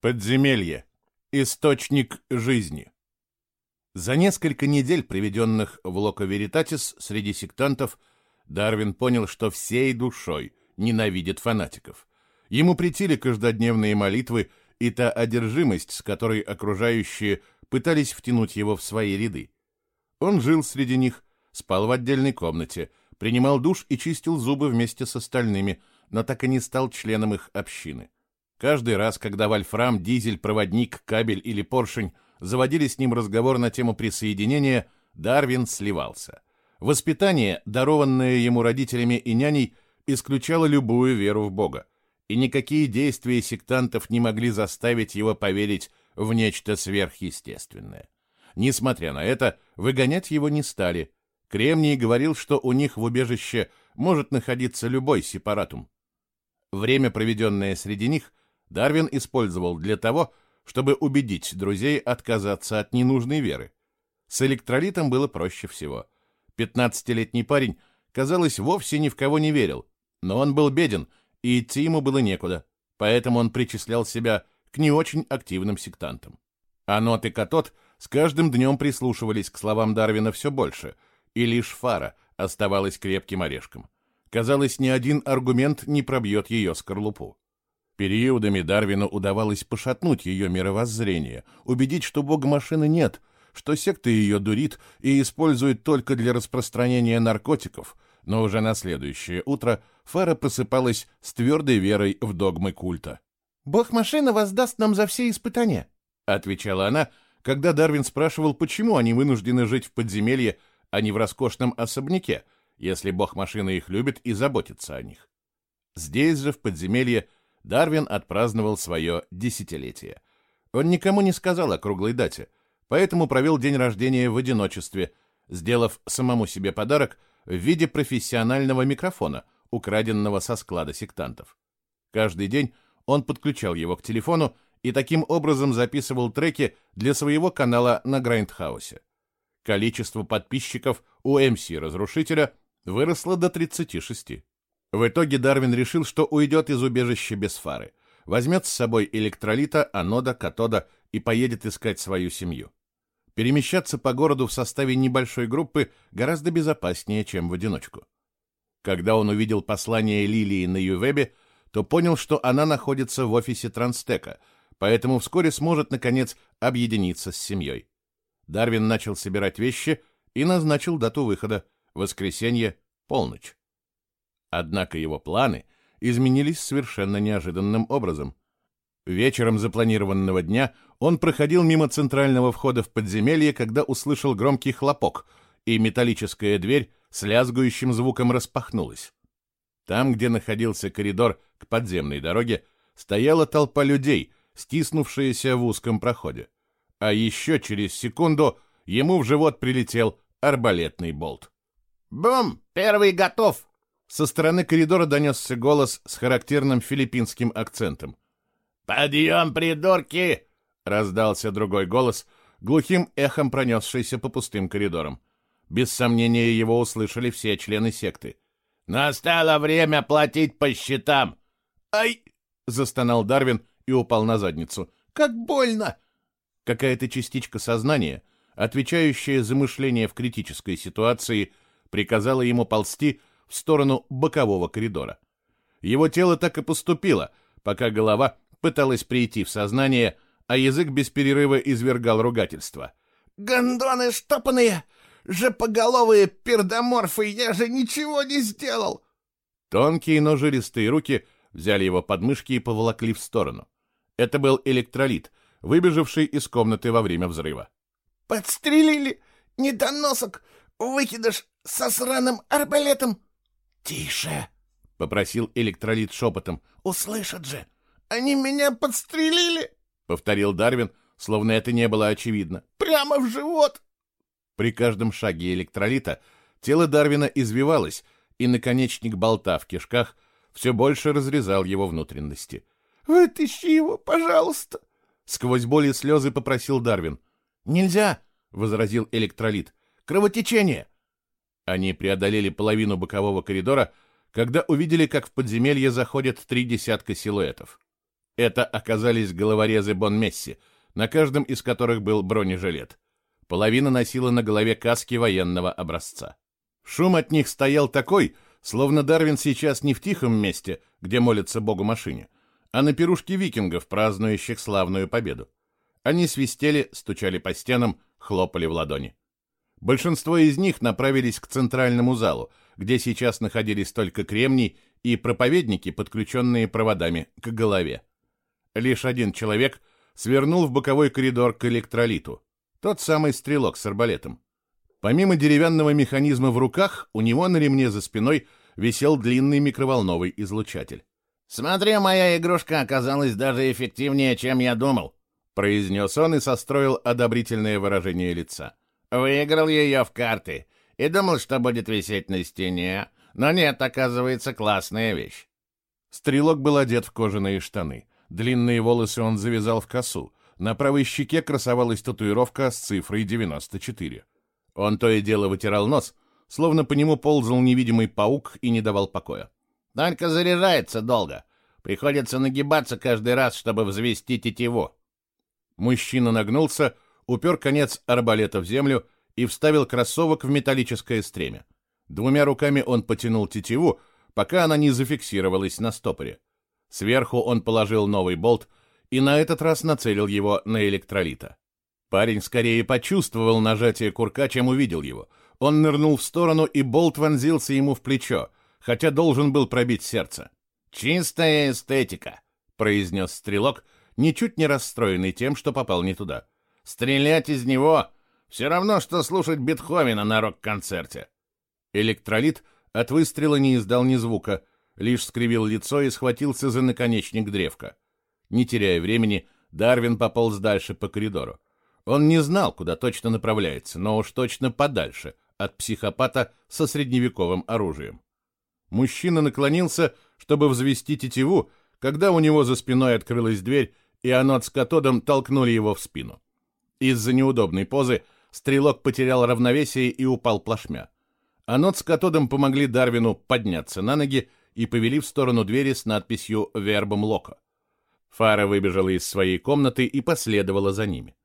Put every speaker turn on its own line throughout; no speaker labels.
Подземелье. Источник жизни. За несколько недель, проведенных в Локо Веритатис среди сектантов, Дарвин понял, что всей душой ненавидит фанатиков. Ему претили каждодневные молитвы и та одержимость, с которой окружающие пытались втянуть его в свои ряды. Он жил среди них, спал в отдельной комнате, принимал душ и чистил зубы вместе с остальными, но так и не стал членом их общины. Каждый раз, когда Вольфрам, Дизель, Проводник, Кабель или Поршень заводили с ним разговор на тему присоединения, Дарвин сливался. Воспитание, дарованное ему родителями и няней, исключало любую веру в Бога, и никакие действия сектантов не могли заставить его поверить в нечто сверхъестественное. Несмотря на это, выгонять его не стали. Кремний говорил, что у них в убежище может находиться любой сепаратум. Время, проведенное среди них, Дарвин использовал для того, чтобы убедить друзей отказаться от ненужной веры. С электролитом было проще всего. Пятнадцатилетний парень, казалось, вовсе ни в кого не верил, но он был беден, и идти ему было некуда, поэтому он причислял себя к не очень активным сектантам. А Нот и Катот с каждым днем прислушивались к словам Дарвина все больше, и лишь Фара оставалась крепким орешком. Казалось, ни один аргумент не пробьет ее скорлупу. Периодами Дарвину удавалось пошатнуть ее мировоззрение, убедить, что бога машины нет, что секта ее дурит и использует только для распространения наркотиков, но уже на следующее утро Фара просыпалась с твердой верой в догмы культа.
«Бог-машина воздаст нам за все испытания», —
отвечала она, когда Дарвин спрашивал, почему они вынуждены жить в подземелье, а не в роскошном особняке, если бог-машина их любит и заботится о них. Здесь же, в подземелье, Дарвин отпраздновал свое десятилетие. Он никому не сказал о круглой дате, поэтому провел день рождения в одиночестве, сделав самому себе подарок в виде профессионального микрофона, украденного со склада сектантов. Каждый день он подключал его к телефону и таким образом записывал треки для своего канала на Грайндхаусе. Количество подписчиков у МС-разрушителя выросло до 36. В итоге Дарвин решил, что уйдет из убежища без фары, возьмет с собой Электролита, Анода, Катода и поедет искать свою семью. Перемещаться по городу в составе небольшой группы гораздо безопаснее, чем в одиночку. Когда он увидел послание Лилии на Ювебе, то понял, что она находится в офисе Транстека, поэтому вскоре сможет, наконец, объединиться с семьей. Дарвин начал собирать вещи и назначил дату выхода — воскресенье, полночь. Однако его планы изменились совершенно неожиданным образом. Вечером запланированного дня он проходил мимо центрального входа в подземелье, когда услышал громкий хлопок, и металлическая дверь с лязгующим звуком распахнулась. Там, где находился коридор к подземной дороге, стояла толпа людей, стиснувшаяся в узком проходе. А еще через секунду ему в живот прилетел арбалетный болт.
«Бум! Первый готов!»
Со стороны коридора донесся голос с характерным филиппинским акцентом.
«Подъем, придурки!» — раздался другой голос, глухим эхом пронесшийся по пустым коридорам.
Без сомнения, его услышали все члены секты.
«Настало время платить по счетам!»
«Ай!» — застонал Дарвин и упал на задницу.
«Как больно!»
Какая-то частичка сознания, отвечающая за мышление в критической ситуации, приказала ему ползти в сторону бокового коридора. Его тело так и поступило, пока голова пыталась прийти в сознание, а язык без перерыва извергал ругательство.
«Гондоны штопанные! Жепоголовые пердоморфы! Я же ничего не сделал!»
Тонкие, но жилистые руки взяли его подмышки и поволокли в сторону. Это был электролит, выбежавший из комнаты во время взрыва.
«Подстрелили! Недоносок! Выкидыш со сраным арбалетом!»
«Тише!» — попросил электролит шепотом.
«Услышат же! Они меня подстрелили!»
— повторил Дарвин, словно это не было очевидно.
«Прямо в живот!»
При каждом шаге электролита тело Дарвина извивалось, и наконечник болта в кишках все больше разрезал его внутренности.
«Вытащи его, пожалуйста!»
Сквозь боль и слезы попросил Дарвин.
«Нельзя!»
— возразил электролит.
«Кровотечение!»
Они преодолели половину бокового коридора, когда увидели, как в подземелье заходят три десятка силуэтов. Это оказались головорезы Бон Месси, на каждом из которых был бронежилет. Половина носила на голове каски военного образца. Шум от них стоял такой, словно Дарвин сейчас не в тихом месте, где молится богу машине, а на пирушке викингов, празднующих славную победу. Они свистели, стучали по стенам, хлопали в ладони. Большинство из них направились к центральному залу, где сейчас находились только кремний и проповедники, подключенные проводами к голове. Лишь один человек свернул в боковой коридор к электролиту. Тот самый стрелок с арбалетом. Помимо деревянного механизма в руках, у него на ремне за спиной висел длинный микроволновый излучатель.
«Смотри, моя игрушка оказалась даже эффективнее, чем я думал»,
произнес он и состроил одобрительное выражение лица.
«Выиграл ее в карты и думал, что будет висеть на стене, но нет, оказывается, классная вещь».
Стрелок был одет в кожаные штаны. Длинные волосы он завязал в косу. На правой щеке красовалась татуировка с цифрой 94. Он то и дело вытирал нос, словно по нему ползал невидимый паук и не давал покоя.
«Только заряжается долго. Приходится нагибаться каждый раз, чтобы взвести тетиву».
Мужчина нагнулся, упер конец арбалета в землю и вставил кроссовок в металлическое стремя. Двумя руками он потянул тетиву, пока она не зафиксировалась на стопоре. Сверху он положил новый болт, и на этот раз нацелил его на электролита. Парень скорее почувствовал нажатие курка, чем увидел его. Он нырнул в сторону, и болт вонзился ему в плечо, хотя должен был пробить сердце.
«Чистая эстетика», — произнес стрелок, ничуть не расстроенный тем, что попал не туда. «Стрелять из него все равно, что слушать Бетховена на рок-концерте».
Электролит от выстрела не издал ни звука, лишь скривил лицо и схватился за наконечник древка. Не теряя времени, Дарвин пополз дальше по коридору. Он не знал, куда точно направляется, но уж точно подальше от психопата со средневековым оружием. Мужчина наклонился, чтобы взвести тетиву, когда у него за спиной открылась дверь, и Анот с Катодом толкнули его в спину. Из-за неудобной позы стрелок потерял равновесие и упал плашмя. Анот с Катодом помогли Дарвину подняться на ноги и повели в сторону двери с надписью «Вербом Локо». Фара выбежала из своей комнаты и последовала за ними.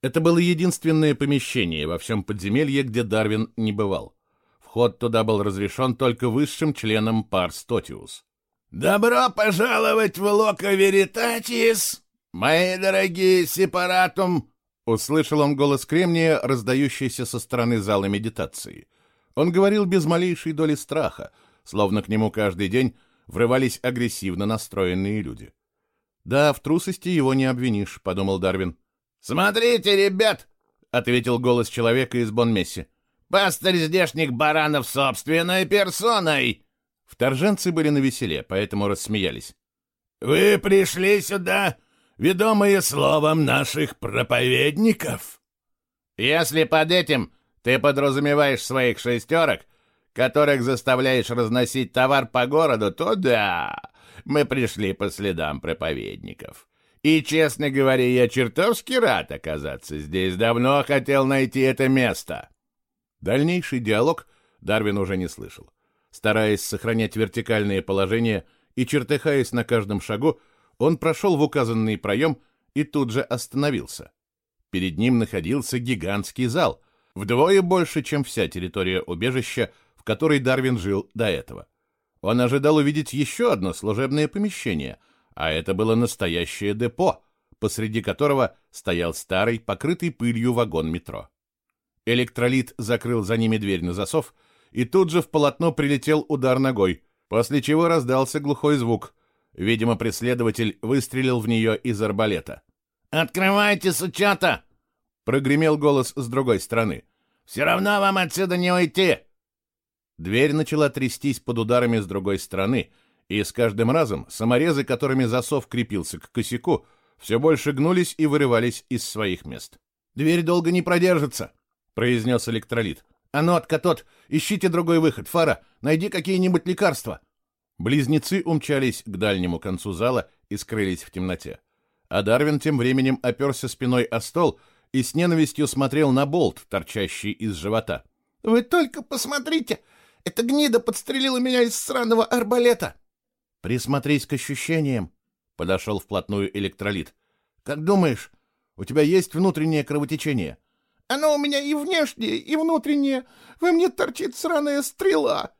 Это было единственное помещение во всем подземелье, где Дарвин не бывал. Вход туда был разрешен только высшим членам пар Стотиус.
«Добро пожаловать в Локо Веритатис, мои дорогие сепаратум!»
Услышал он голос Кремния, раздающийся со стороны зала медитации. Он говорил без малейшей доли страха, словно к нему каждый день врывались агрессивно настроенные люди. «Да, в трусости его не обвинишь», — подумал Дарвин.
«Смотрите, ребят!» — ответил голос человека из Бонмесси. «Пастырь здешних баранов собственной персоной!»
Вторженцы были навеселе, поэтому рассмеялись.
«Вы пришли сюда, ведомые словом наших проповедников?»
«Если под этим ты подразумеваешь своих шестерок, которых заставляешь разносить товар по городу, то да, мы пришли по следам проповедников. И, честно говоря, я чертовски рад оказаться здесь. Давно хотел найти это место.
Дальнейший диалог Дарвин уже не слышал. Стараясь сохранять вертикальное положение и чертыхаясь на каждом шагу, он прошел в указанный проем и тут же остановился. Перед ним находился гигантский зал, вдвое больше, чем вся территория убежища, в которой Дарвин жил до этого. Он ожидал увидеть еще одно служебное помещение, а это было настоящее депо, посреди которого стоял старый, покрытый пылью вагон метро. Электролит закрыл за ними дверь на засов, и тут же в полотно прилетел удар ногой, после чего раздался глухой звук. Видимо, преследователь выстрелил в нее из арбалета.
«Открывайте, сучата!» — прогремел голос с другой стороны. «Все равно вам отсюда не уйти!»
Дверь начала трястись под ударами с другой стороны, и с каждым разом саморезы, которыми засов крепился к косяку, все больше гнулись и вырывались из своих мест. «Дверь долго не продержится», — произнес электролит. «Анот, Катот, ищите другой выход. Фара, найди какие-нибудь лекарства». Близнецы умчались к дальнему концу зала и скрылись в темноте. А Дарвин тем временем оперся спиной о стол и с ненавистью смотрел на болт, торчащий из живота.
«Вы только посмотрите! Эта гнида подстрелила меня из сраного арбалета.
Присмотрись к ощущениям, Подошел вплотную электролит. Как думаешь, у тебя есть внутреннее кровотечение?
Оно у меня и внешнее, и внутреннее. Во мне торчит сраная стрела.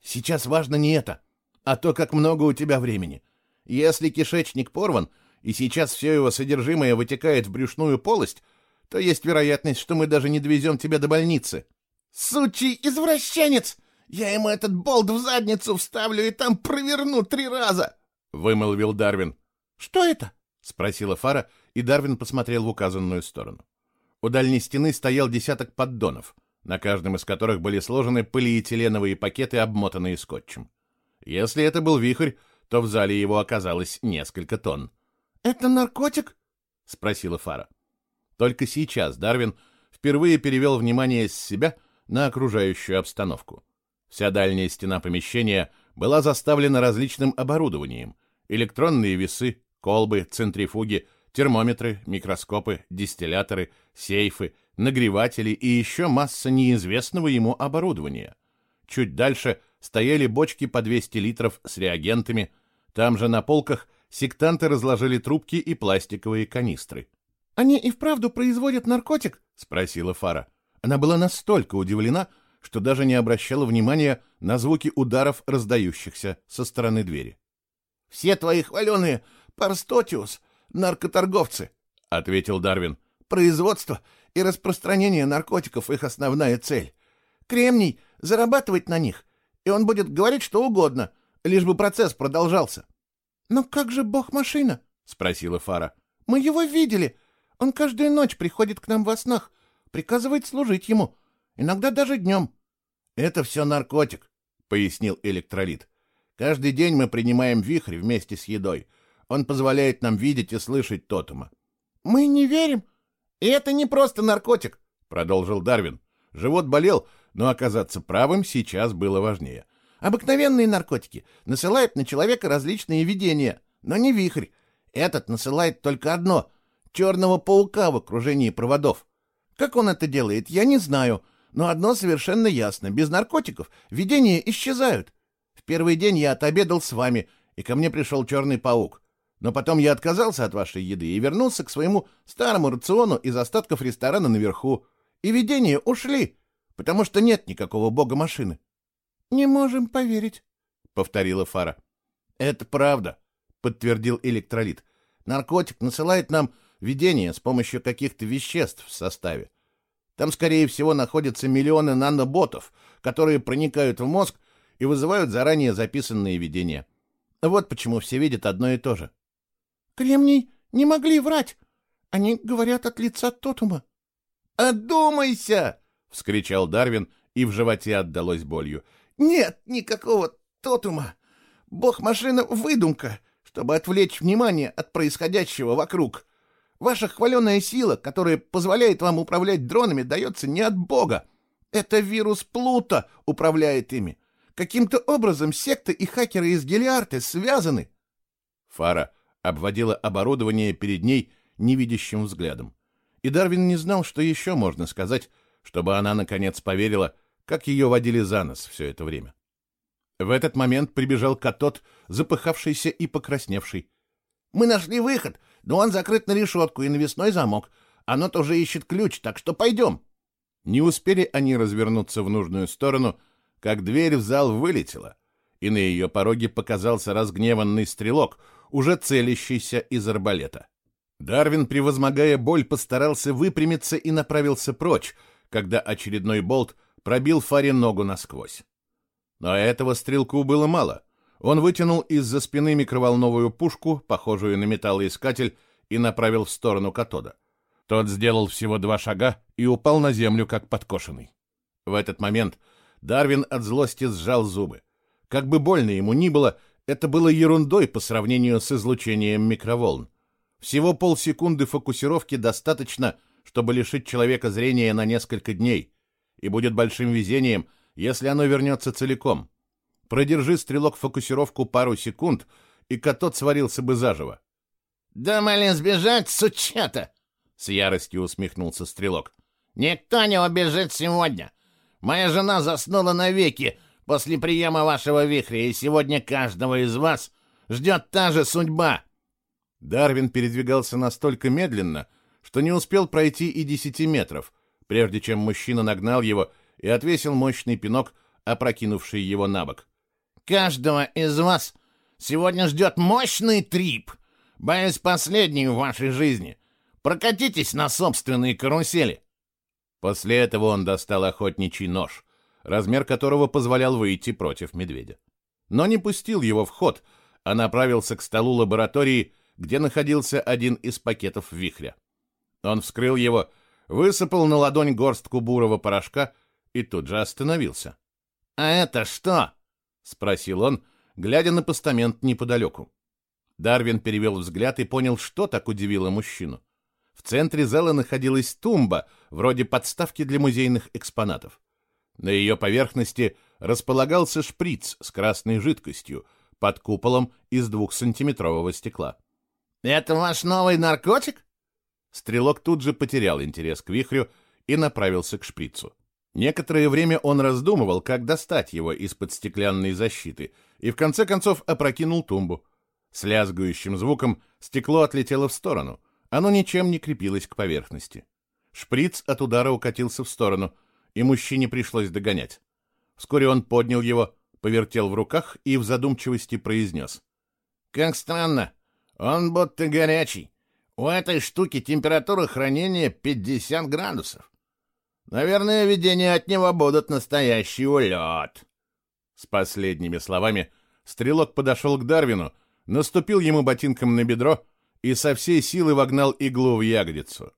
Сейчас важно не это, а то, как много у тебя времени. Если кишечник порван, и сейчас все его содержимое вытекает в брюшную полость, то есть вероятность, что мы даже не довезем тебя до больницы.
Сучий извращенец! Я ему этот болт в задницу вставлю и там проверну три раза!
— вымолвил Дарвин.
— Что это?
— спросила Фара, и Дарвин посмотрел в указанную сторону. У дальней стены стоял десяток поддонов, на каждом из которых были сложены полиэтиленовые пакеты, обмотанные скотчем. Если это был вихрь, то в зале его оказалось несколько тонн.
«Это наркотик?»
— спросила Фара. Только сейчас Дарвин впервые перевел внимание с себя на окружающую обстановку. Вся дальняя стена помещения была заставлена различным оборудованием. Электронные весы, колбы, центрифуги, термометры, микроскопы, дистилляторы, сейфы, нагреватели и еще масса неизвестного ему оборудования. Чуть дальше стояли бочки по 200 литров с реагентами, там же на полках сектанты разложили трубки и пластиковые канистры.
«Они и вправду производят наркотик?»
— спросила Фара. Она была настолько удивлена, что даже не обращала внимания на звуки ударов, раздающихся со стороны двери.
«Все твои хваленые Парстотиус — наркоторговцы», — ответил Дарвин. «Производство и распространение наркотиков — их основная цель. Кремний — зарабатывать на них, и он будет говорить что угодно, лишь бы процесс продолжался». «Но как же бог-машина?» — спросила Фара. «Мы его видели. Он каждую ночь приходит к нам во снах, приказывает служить ему, иногда даже днем».
«Это все наркотик», — пояснил электролит. «Каждый день мы принимаем вихрь вместе с едой. Он позволяет нам видеть и слышать тотема».
«Мы не верим. И это не просто наркотик», —
продолжил Дарвин. Живот болел, но оказаться правым сейчас было важнее.
Обыкновенные наркотики насылают на человека различные видения, но не вихрь. Этот насылает только одно — черного паука в окружении проводов. Как он это делает, я не знаю, но одно совершенно ясно — без наркотиков видения исчезают. В первый день я отобедал с вами, и ко мне пришел черный паук. Но потом я отказался от вашей еды и вернулся к своему старому рациону из остатков ресторана наверху. И видения ушли, потому что нет никакого бога машины.
— Не можем поверить, — повторила Фара. — Это правда, — подтвердил электролит. Наркотик насылает нам видение с помощью каких-то веществ в составе. Там, скорее всего, находятся миллионы наноботов, которые проникают в мозг и вызывают заранее записанные видения. Вот почему все видят одно и то же.
— Кремний не могли врать. Они говорят от лица Тотума.
— Одумайся! — вскричал Дарвин, и в животе отдалось болью.
Нет никакого тотума. Бог-машина — выдумка, чтобы отвлечь внимание от происходящего вокруг. Ваша хваленая сила, которая позволяет вам управлять дронами, дается не от Бога. Это вирус Плута управляет ими. Каким-то образом секты и хакеры из Гелиарты связаны.
Фара обводила оборудование перед ней невидящим взглядом. И Дарвин не знал, что еще можно сказать, чтобы она, наконец, поверила, как ее водили за нос все это время. В этот момент прибежал Катот, запыхавшийся и покрасневший.
«Мы нашли выход, но он закрыт на решетку и навесной замок. Оно тоже ищет ключ, так что пойдем».
Не успели они развернуться в нужную сторону, как дверь в зал вылетела, и на ее пороге показался разгневанный стрелок, уже целящийся из арбалета. Дарвин, превозмогая боль, постарался выпрямиться и направился прочь, когда очередной болт пробил Фаре ногу насквозь. Но этого стрелку было мало. Он вытянул из-за спины микроволновую пушку, похожую на металлоискатель, и направил в сторону катода. Тот сделал всего два шага и упал на землю, как подкошенный. В этот момент Дарвин от злости сжал зубы. Как бы больно ему ни было, это было ерундой по сравнению с излучением микроволн. Всего полсекунды фокусировки достаточно, чтобы лишить человека зрения на несколько дней и будет большим везением, если оно вернется целиком. Продержи стрелок фокусировку пару секунд, и котот сварился бы заживо.
— Думали сбежать, сучата!
— с яростью усмехнулся стрелок.
— Никто не убежит сегодня. Моя жена заснула навеки после приема вашего вихря, и сегодня каждого из вас ждет та же судьба.
Дарвин передвигался настолько медленно, что не успел пройти и десяти метров, прежде чем мужчина нагнал его и отвесил мощный пинок, опрокинувший его на бок.
«Каждого из вас сегодня ждет мощный трип, боюсь, последний в вашей жизни. Прокатитесь на собственные карусели».
После этого он достал охотничий нож, размер которого позволял выйти против медведя. Но не пустил его в ход, а направился к столу лаборатории, где находился один из пакетов вихря. Он вскрыл его, высыпал на ладонь горстку бурого порошка и тут же остановился.
«А это что?»
— спросил он, глядя на постамент неподалеку. Дарвин перевел взгляд и понял, что так удивило мужчину. В центре зала находилась тумба, вроде подставки для музейных экспонатов. На ее поверхности располагался шприц с красной жидкостью под куполом из двухсантиметрового стекла.
«Это ваш новый наркотик?»
Стрелок тут же потерял интерес к вихрю и направился к шприцу. Некоторое время он раздумывал, как достать его из-под стеклянной защиты, и в конце концов опрокинул тумбу. С лязгающим звуком стекло отлетело в сторону. Оно ничем не крепилось к поверхности. Шприц от удара укатился в сторону, и мужчине пришлось догонять. Вскоре он поднял его, повертел в руках и в задумчивости произнес.
«Как странно. Он будто горячий. У этой штуки температура хранения 50 градусов. Наверное, видения от него будут настоящий улет».
С последними словами стрелок подошел к Дарвину, наступил ему ботинком на бедро и со всей силы вогнал иглу в ягодицу.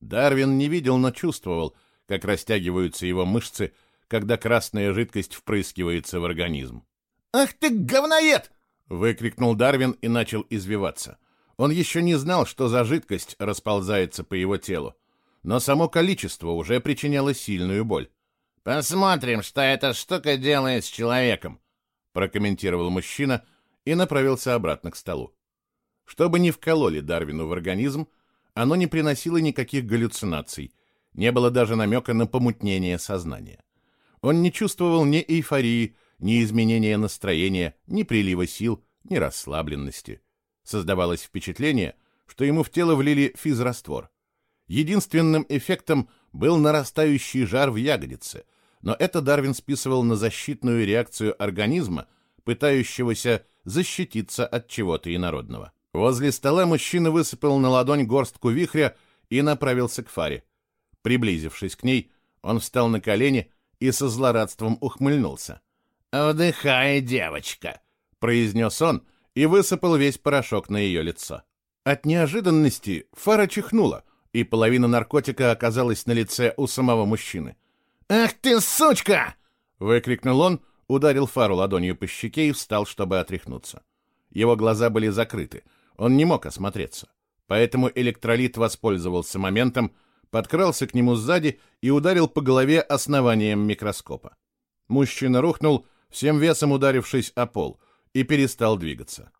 Дарвин не видел, но чувствовал, как растягиваются его мышцы, когда красная жидкость впрыскивается в организм.
«Ах ты, говноед!»
— выкрикнул Дарвин и начал извиваться. Он еще не знал, что за жидкость расползается по его телу, но само количество уже причиняло сильную боль.
«Посмотрим, что эта штука делает с человеком», — прокомментировал мужчина и направился обратно к столу.
Чтобы не вкололи Дарвину в организм, оно не приносило никаких галлюцинаций, не было даже намека на помутнение сознания. Он не чувствовал ни эйфории, ни изменения настроения, ни прилива сил, ни расслабленности. Создавалось впечатление, что ему в тело влили физраствор. Единственным эффектом был нарастающий жар в ягодице, но это Дарвин списывал на защитную реакцию организма, пытающегося защититься от чего-то инородного. Возле стола мужчина высыпал на ладонь горстку вихря и направился к фаре. Приблизившись к ней, он встал на колени и со злорадством ухмыльнулся.
«Вдыхай, девочка!»
— произнес он и высыпал весь порошок на ее лицо. От неожиданности фара чихнула, и половина наркотика оказалась на лице у самого мужчины.
«Ах ты, сучка!»
— выкрикнул он, ударил фару ладонью по щеке и встал, чтобы отряхнуться. Его глаза были закрыты, он не мог осмотреться. Поэтому электролит воспользовался моментом, подкрался к нему сзади и ударил по голове основанием микроскопа. Мужчина рухнул, всем весом ударившись о пол, и перестал двигаться.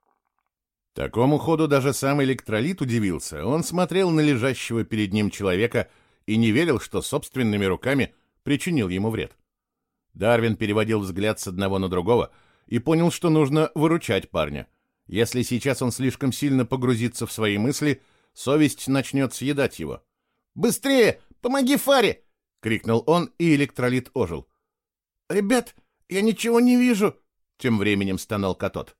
Такому ходу даже сам электролит удивился. Он смотрел на лежащего перед ним человека и не верил, что собственными руками причинил ему вред. Дарвин переводил взгляд с одного на другого и понял, что нужно выручать парня. Если сейчас он слишком сильно погрузится в свои мысли, совесть начнет съедать его.
«Быстрее! Помоги Фаре!» — крикнул он, и электролит ожил.
«Ребят, я ничего не вижу!»
— тем временем стонал Катот.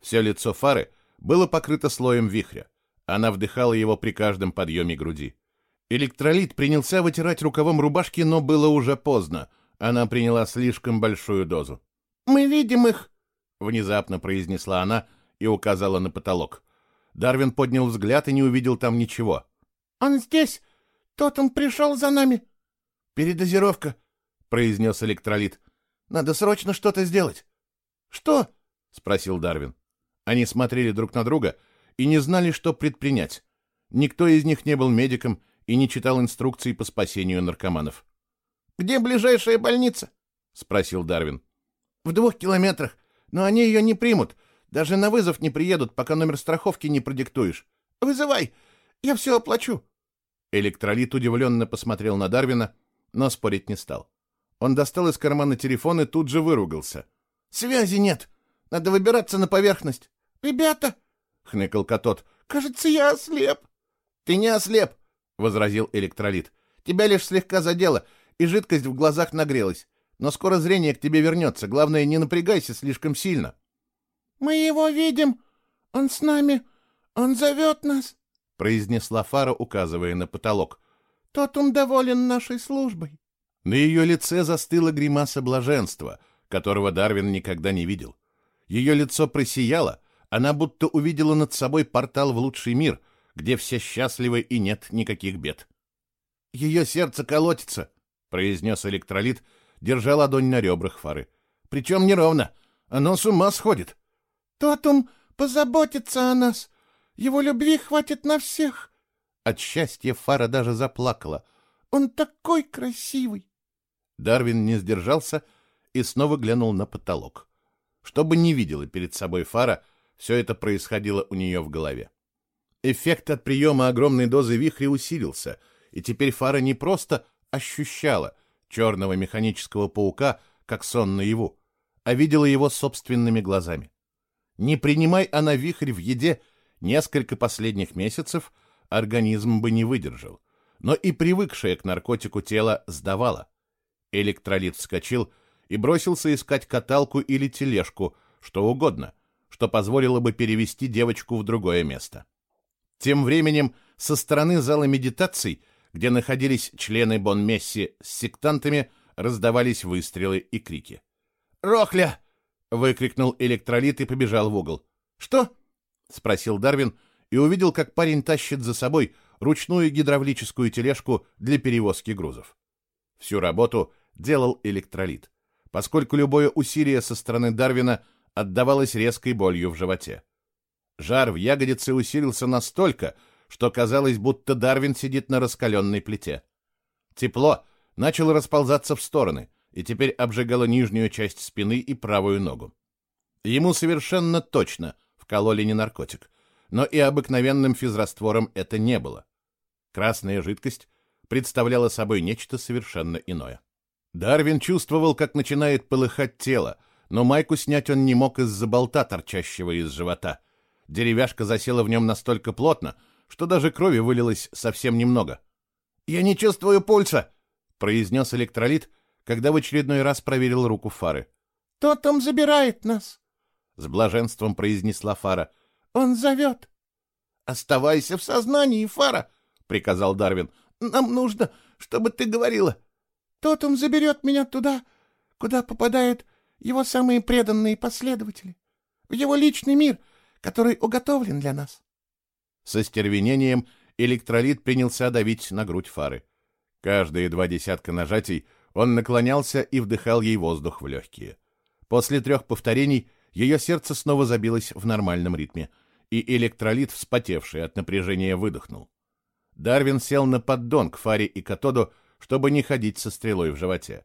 Все лицо Фары было покрыто слоем вихря. Она вдыхала его при каждом подъеме груди. Электролит принялся вытирать рукавом рубашки, но было уже поздно. Она приняла слишком большую дозу.
«Мы видим их!»
— внезапно произнесла она и указала на потолок. Дарвин поднял взгляд и не увидел там ничего.
«Он здесь! Тот он пришел за нами!» «Передозировка!» — произнес электролит. «Надо срочно что-то сделать!»
«Что?» — спросил Дарвин. Они смотрели друг на друга и не знали, что предпринять. Никто из них не был медиком и не читал инструкций по спасению наркоманов.
«Где ближайшая больница?»
— спросил Дарвин.
«В двух километрах, но они ее не примут. Даже на вызов не приедут, пока номер страховки не продиктуешь. Вызывай, я все оплачу».
Электролит удивленно посмотрел на Дарвина, но спорить не стал. Он достал из кармана телефон и тут же выругался.
«Связи нет. Надо выбираться на поверхность. Ребята!»
— хныкал Катот.
Кажется, я ослеп. Ты не ослеп, возразил электролит. Тебя лишь слегка задело, и жидкость в глазах нагрелась. Но скоро зрение к тебе вернется. Главное, не напрягайся слишком сильно. Мы его видим. Он с нами. Он зовет нас, произнесла Фара, указывая на потолок. Тот он доволен нашей службой. На ее лице застыла гримаса блаженства, которого Дарвин никогда не видел. Ее лицо просияло, она будто увидела над собой портал в лучший мир, где все счастливы и нет никаких бед. «Ее сердце колотится», — произнес электролит, держа ладонь на ребрах фары. «Причем неровно. Оно с ума сходит». «Тотум позаботится о нас. Его любви хватит на всех». От счастья Фара даже заплакала. «Он такой красивый!» Дарвин не сдержался и снова глянул на потолок. Чтобы не видела перед собой Фара, все это происходило у нее в голове. Эффект от приема огромной дозы вихря усилился, и теперь Фара не просто ощущала черного механического паука, как сон наяву, а видела его собственными глазами. Не принимай она вихрь в еде несколько последних месяцев, организм бы не выдержал. Но и привыкшее к наркотику тело сдавало. Электролит вскочил и бросился искать каталку или тележку, что угодно, что позволило бы перевести девочку в другое место. Тем временем со стороны зала медитаций, где находились члены Бон-Месси с сектантами, раздавались выстрелы и крики. «Рохля!» — выкрикнул электролит и побежал в угол. «Что?» — спросил Дарвин и увидел, как парень тащит за собой ручную гидравлическую тележку для перевозки грузов. Всю работу делал электролит, поскольку любое усилие со стороны Дарвина отдавалось резкой болью в животе. Жар в ягодице усилился настолько, что казалось, будто Дарвин сидит на раскаленной плите. Тепло начало расползаться в стороны и теперь обжигало нижнюю часть спины и правую ногу. Ему совершенно точно вкололи не наркотик, но и обыкновенным физраствором это не было. Красная жидкость представляла собой нечто совершенно иное. Дарвин чувствовал, как начинает полыхать тело, но майку снять он не мог из-за болта, торчащего из живота. Деревяшка засела в нем настолько плотно, что даже крови вылилось совсем немного. «Я не чувствую пульса», — произнес электролит, когда в очередной раз проверил руку Фары. «Кто там забирает нас?» — с блаженством произнесла Фара. «Он зовет». «Оставайся в сознании, Фара», — приказал Дарвин. «Нам нужно, чтобы ты говорила». Тот он заберет меня туда, куда попадают его самые преданные последователи, в его личный мир, который уготовлен для нас. Со стервенением электролит принялся давить на грудь фары. Каждые два десятка нажатий он наклонялся и вдыхал ей воздух в легкие. После трех повторений ее сердце снова забилось в нормальном ритме, и электролит, вспотевший от напряжения, выдохнул. Дарвин сел на поддон к фаре и катоду, чтобы не ходить со стрелой в животе.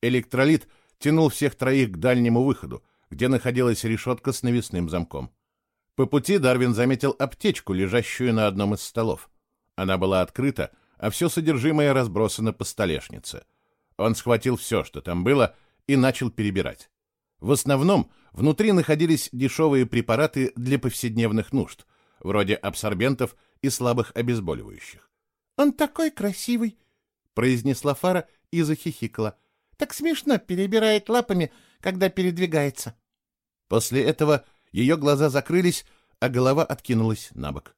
Электролит тянул всех троих к дальнему выходу, где находилась решетка с навесным замком. По пути Дарвин заметил аптечку, лежащую на одном из столов. Она была открыта, а все содержимое разбросано по столешнице. Он схватил все, что там было, и начал перебирать. В основном внутри находились дешевые препараты для повседневных нужд, вроде абсорбентов и слабых обезболивающих. «Он такой красивый!» — произнесла Фара и захихикала. «Так смешно перебирает лапами, когда передвигается». После этого ее глаза закрылись, а голова откинулась на бок.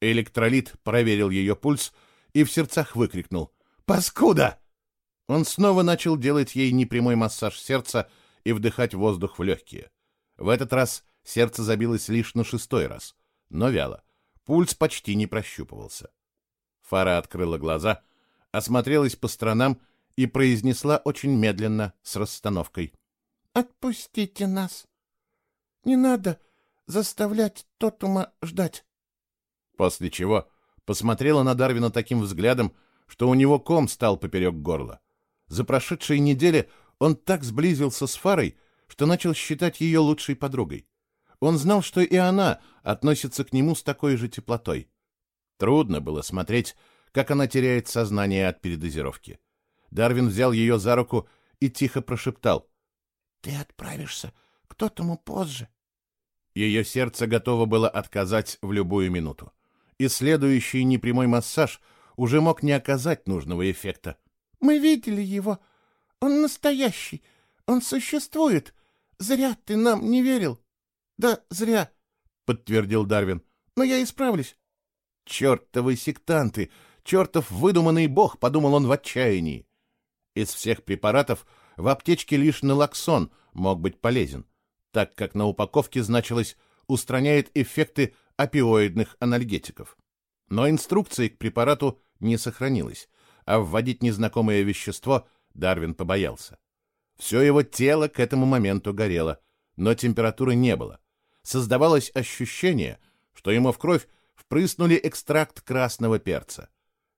Электролит проверил ее пульс и в сердцах выкрикнул «Паскуда!». Он снова начал делать ей непрямой массаж сердца и вдыхать воздух в легкие. В этот раз сердце забилось лишь на шестой раз, но вяло. Пульс почти не прощупывался. Фара открыла глаза — осмотрелась по сторонам и произнесла очень медленно, с расстановкой. «Отпустите нас. Не надо заставлять Тотума ждать». После чего посмотрела на Дарвина таким взглядом, что у него ком стал поперек горла. За прошедшие недели он так сблизился с Фарой, что начал считать ее лучшей подругой. Он знал, что и она относится к нему с такой же теплотой. Трудно было смотреть как она теряет сознание от передозировки. Дарвин взял ее за руку и тихо прошептал. — Ты отправишься к тому позже.
Ее сердце готово было отказать в любую минуту. И следующий непрямой массаж уже мог не оказать нужного эффекта.
«Мы видели его. Он настоящий. Он существует. Зря ты нам не верил». «Да, зря», — подтвердил Дарвин. «Но я исправлюсь».
«Чертовы сектанты! Чертов выдуманный бог!» — подумал он в отчаянии. Из всех препаратов в аптечке лишь налоксон мог быть полезен, так как на упаковке значилось «устраняет эффекты опиоидных анальгетиков». Но инструкции к препарату не сохранилось, а вводить незнакомое вещество Дарвин побоялся. Все его тело к этому моменту горело, но температуры не было. Создавалось ощущение, что ему в кровь впрыснули экстракт красного перца.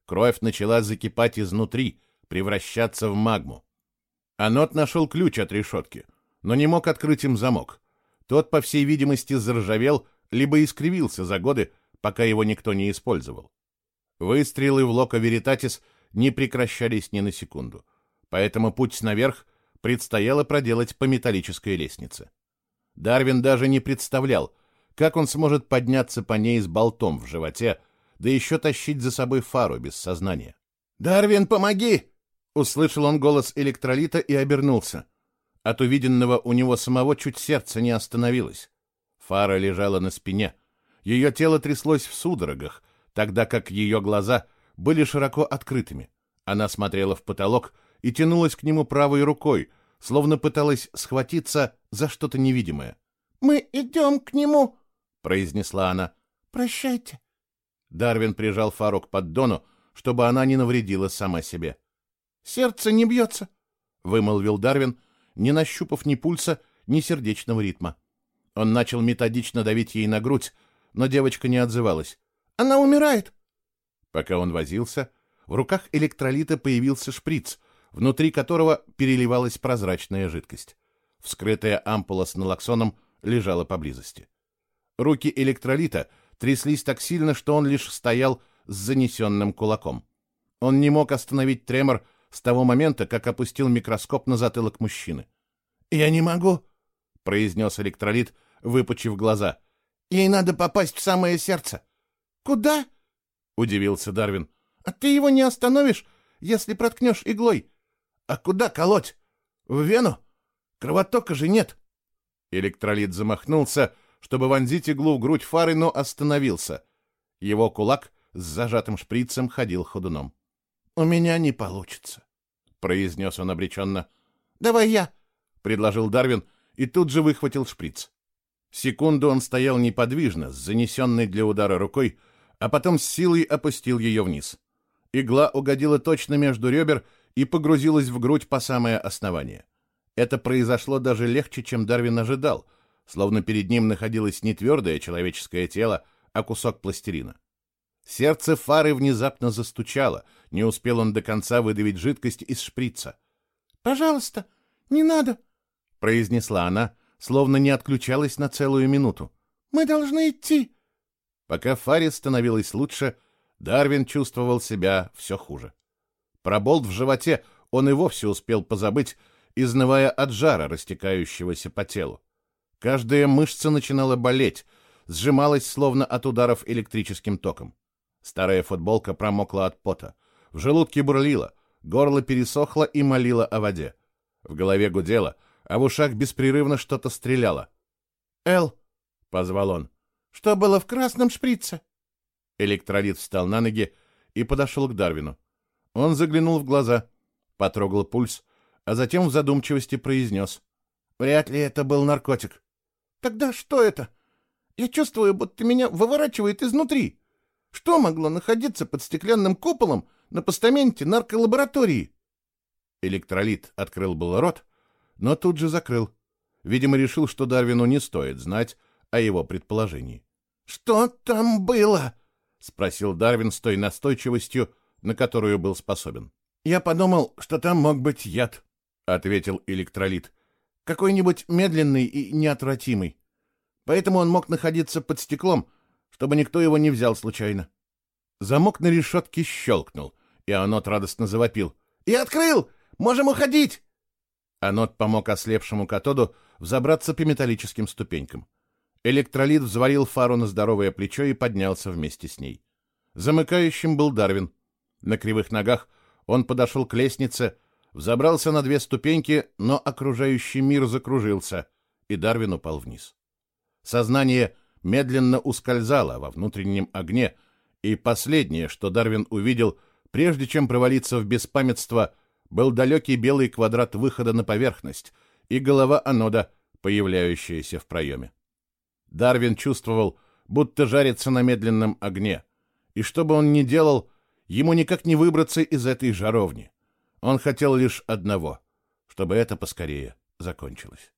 Кровь начала закипать изнутри, превращаться в магму. Анот нашел ключ от решетки, но не мог открыть им замок. Тот, по всей видимости, заржавел, либо искривился за годы, пока его никто не использовал. Выстрелы в Локо Веритатис не прекращались ни на секунду, поэтому путь наверх предстояло проделать по металлической лестнице. Дарвин даже не представлял, как он сможет подняться по ней с болтом в животе, да еще тащить за собой фару без сознания.
«Дарвин, помоги!»
Услышал он голос электролита и обернулся. От увиденного у него самого чуть сердце не остановилось. Фара лежала на спине. Ее тело тряслось в судорогах, тогда как ее глаза были широко открытыми. Она смотрела в потолок и тянулась к нему правой рукой, словно пыталась схватиться за что-то невидимое.
«Мы идем к нему», —
произнесла она.
«Прощайте».
Дарвин прижал Фару к поддону, чтобы она не навредила сама себе.
«Сердце не бьется», —
вымолвил Дарвин, не нащупав ни пульса, ни сердечного ритма. Он начал методично давить ей на грудь, но девочка не отзывалась.
«Она умирает».
Пока он возился, в руках электролита появился шприц, внутри которого переливалась прозрачная жидкость. Вскрытая ампула с налоксоном лежала поблизости. Руки электролита тряслись так сильно, что он лишь стоял с занесенным кулаком. Он не мог остановить тремор с того момента, как опустил микроскоп на затылок мужчины.
«Я не могу», —
произнес электролит, выпучив глаза.
«Ей надо попасть в самое сердце». «Куда?»
— удивился Дарвин.
«А ты его не остановишь, если проткнешь иглой. А куда колоть? В вену? Кровотока же нет».
Электролит замахнулся, чтобы вонзить иглу в грудь фары, но остановился. Его кулак с зажатым шприцем ходил ходуном.
«У меня не получится», — произнес он обреченно. «Давай я», — предложил Дарвин и тут же выхватил шприц.
Секунду он стоял неподвижно, с занесенной для удара рукой, а потом с силой опустил ее вниз. Игла угодила точно между ребер и погрузилась в грудь по самое основание. Это произошло даже легче, чем Дарвин ожидал, словно перед ним находилось не твердое человеческое тело, а кусок пластилина. Сердце Фары внезапно застучало, не успел он до конца выдавить жидкость из шприца.
«Пожалуйста, не надо», —
произнесла она, словно не отключалась на целую минуту.
«Мы должны идти».
Пока Фаре становилось лучше, Дарвин чувствовал себя все хуже. Про болт в животе он и вовсе успел позабыть, изнывая от жара, растекающегося по телу. Каждая мышца начинала болеть, сжималась словно от ударов электрическим током. Старая футболка промокла от пота. В желудке бурлило, горло пересохло и молило о воде. В голове гудело, а в ушах беспрерывно что-то стреляло.
«Эл!» — позвал он. «Что было в красном шприце?»
Электролит встал на ноги и подошел к Дарвину. Он заглянул в глаза, потрогал пульс, а затем в задумчивости произнес.
«Вряд ли это был наркотик». «Тогда что это? Я чувствую, будто меня выворачивает изнутри». Что могло находиться под стеклянным куполом на постаменте нарколаборатории?
Электролит открыл был рот, но тут же закрыл. Видимо, решил, что Дарвину не стоит знать о его предположении.
«Что там было?»
— спросил Дарвин с той настойчивостью, на которую был способен.
«Я подумал, что там мог быть яд», — ответил электролит. «Какой-нибудь медленный и неотвратимый. Поэтому он мог находиться под стеклом, чтобы никто его не взял случайно.
Замок на решетке щелкнул, и Анот радостно завопил.
«Я открыл! Можем уходить!»
Анот помог ослепшему катоду взобраться по металлическим ступенькам. Электролит взвалил фару на здоровое плечо и поднялся вместе с ней. Замыкающим был Дарвин. На кривых ногах он подошел к лестнице, взобрался на две ступеньки, но окружающий мир закружился, и Дарвин упал вниз. Сознание медленно ускользало во внутреннем огне, и последнее, что Дарвин увидел, прежде чем провалиться в беспамятство, был далекий белый квадрат выхода на поверхность и голова анода, появляющаяся в проеме. Дарвин чувствовал, будто жарится на медленном огне, и что бы он ни делал, ему никак не выбраться из этой жаровни. Он хотел лишь одного, чтобы это поскорее закончилось.